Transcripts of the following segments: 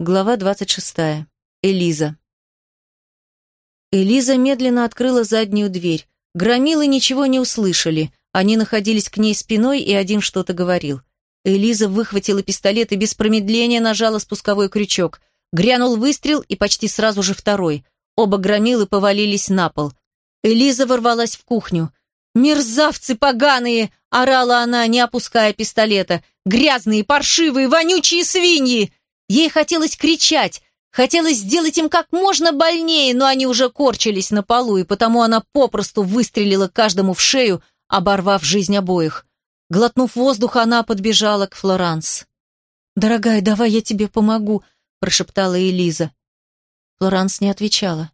Глава 26. Элиза. Элиза медленно открыла заднюю дверь. Громилы ничего не услышали. Они находились к ней спиной, и один что-то говорил. Элиза выхватила пистолет и без промедления нажала спусковой крючок. Грянул выстрел и почти сразу же второй. Оба громилы повалились на пол. Элиза ворвалась в кухню. «Мерзавцы поганые!» – орала она, не опуская пистолета. «Грязные, паршивые, вонючие свиньи!» Ей хотелось кричать, хотелось сделать им как можно больнее, но они уже корчились на полу, и потому она попросту выстрелила каждому в шею, оборвав жизнь обоих. Глотнув воздуха, она подбежала к Флоранс. «Дорогая, давай я тебе помогу», – прошептала Элиза. Флоранс не отвечала.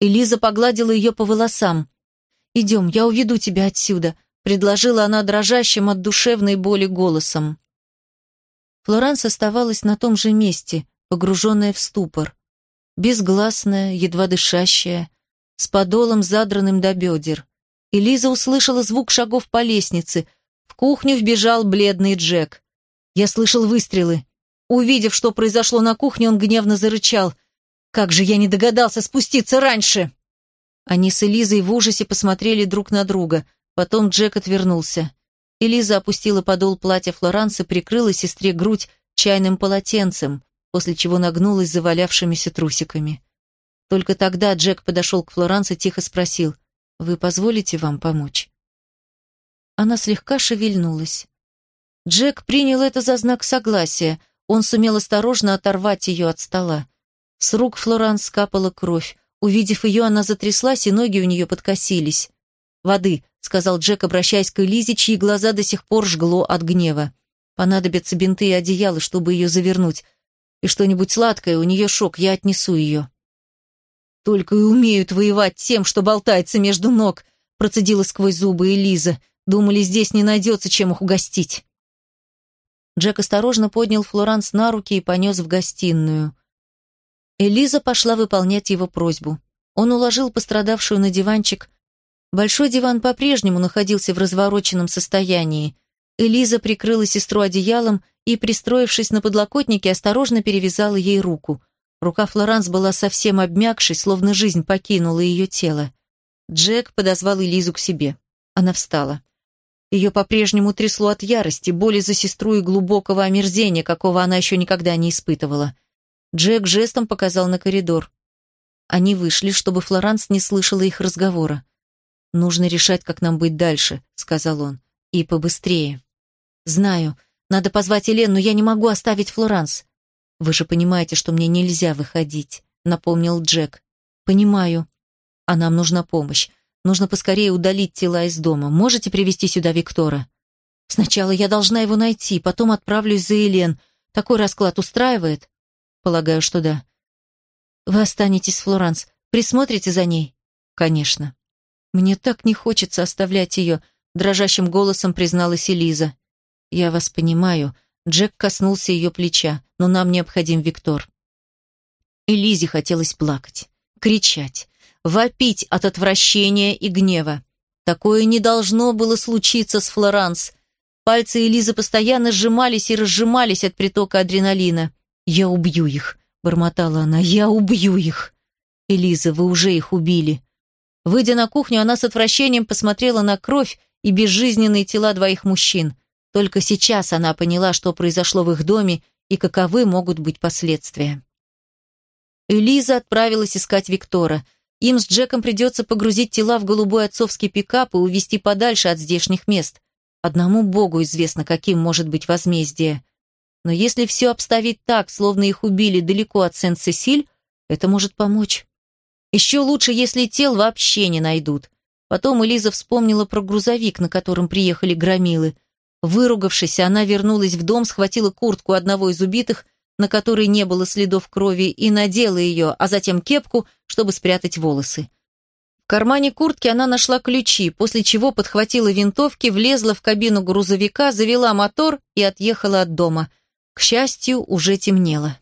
Элиза погладила ее по волосам. «Идем, я уведу тебя отсюда», – предложила она дрожащим от душевной боли голосом. Флоранс оставалась на том же месте, погруженная в ступор. Безгласная, едва дышащая, с подолом задранным до бедер. И услышала звук шагов по лестнице. В кухню вбежал бледный Джек. Я слышал выстрелы. Увидев, что произошло на кухне, он гневно зарычал. «Как же я не догадался спуститься раньше!» Они с Элизой в ужасе посмотрели друг на друга. Потом Джек отвернулся. Элиза опустила подол платья Флоранса, прикрыла сестре грудь чайным полотенцем, после чего нагнулась завалявшимися трусиками. Только тогда Джек подошел к Флоранс и тихо спросил, «Вы позволите вам помочь?» Она слегка шевельнулась. Джек принял это за знак согласия. Он сумел осторожно оторвать ее от стола. С рук Флоранс скапала кровь. Увидев ее, она затряслась, и ноги у нее подкосились. «Воды», — сказал Джек, обращаясь к Элизе, чьи глаза до сих пор жгло от гнева. «Понадобятся бинты и одеяло, чтобы ее завернуть. И что-нибудь сладкое, у нее шок, я отнесу ее». «Только и умеют воевать тем, что болтается между ног», — процедила сквозь зубы Элиза. «Думали, здесь не найдется, чем их угостить». Джек осторожно поднял Флоранс на руки и понес в гостиную. Элиза пошла выполнять его просьбу. Он уложил пострадавшую на диванчик, Большой диван по-прежнему находился в развороченном состоянии. Элиза прикрыла сестру одеялом и, пристроившись на подлокотнике, осторожно перевязала ей руку. Рука Флоранс была совсем обмякшей, словно жизнь покинула ее тело. Джек подозвал Элизу к себе. Она встала. Ее по-прежнему трясло от ярости, боли за сестру и глубокого омерзения, какого она еще никогда не испытывала. Джек жестом показал на коридор. Они вышли, чтобы Флоранс не слышала их разговора. «Нужно решать, как нам быть дальше», — сказал он. «И побыстрее». «Знаю. Надо позвать Елену, но я не могу оставить Флоранс». «Вы же понимаете, что мне нельзя выходить», — напомнил Джек. «Понимаю. А нам нужна помощь. Нужно поскорее удалить тела из дома. Можете привести сюда Виктора?» «Сначала я должна его найти, потом отправлюсь за Елен. Такой расклад устраивает?» «Полагаю, что да». «Вы останетесь, Флоранс. Присмотрите за ней?» «Конечно». «Мне так не хочется оставлять ее», — дрожащим голосом призналась Элиза. «Я вас понимаю». Джек коснулся ее плеча. «Но нам необходим Виктор». Элизе хотелось плакать, кричать, вопить от отвращения и гнева. Такое не должно было случиться с Флоранс. Пальцы Элизы постоянно сжимались и разжимались от притока адреналина. «Я убью их», — бормотала она, — «я убью их». «Элиза, вы уже их убили. Выйдя на кухню, она с отвращением посмотрела на кровь и безжизненные тела двоих мужчин. Только сейчас она поняла, что произошло в их доме и каковы могут быть последствия. Элиза отправилась искать Виктора. Им с Джеком придется погрузить тела в голубой отцовский пикап и увезти подальше от здешних мест. Одному Богу известно, каким может быть возмездие. Но если все обставить так, словно их убили далеко от Сен-Сесиль, это может помочь. Еще лучше, если тел вообще не найдут. Потом Элиза вспомнила про грузовик, на котором приехали громилы. Выругавшись, она вернулась в дом, схватила куртку одного из убитых, на которой не было следов крови, и надела ее, а затем кепку, чтобы спрятать волосы. В кармане куртки она нашла ключи, после чего подхватила винтовки, влезла в кабину грузовика, завела мотор и отъехала от дома. К счастью, уже темнело.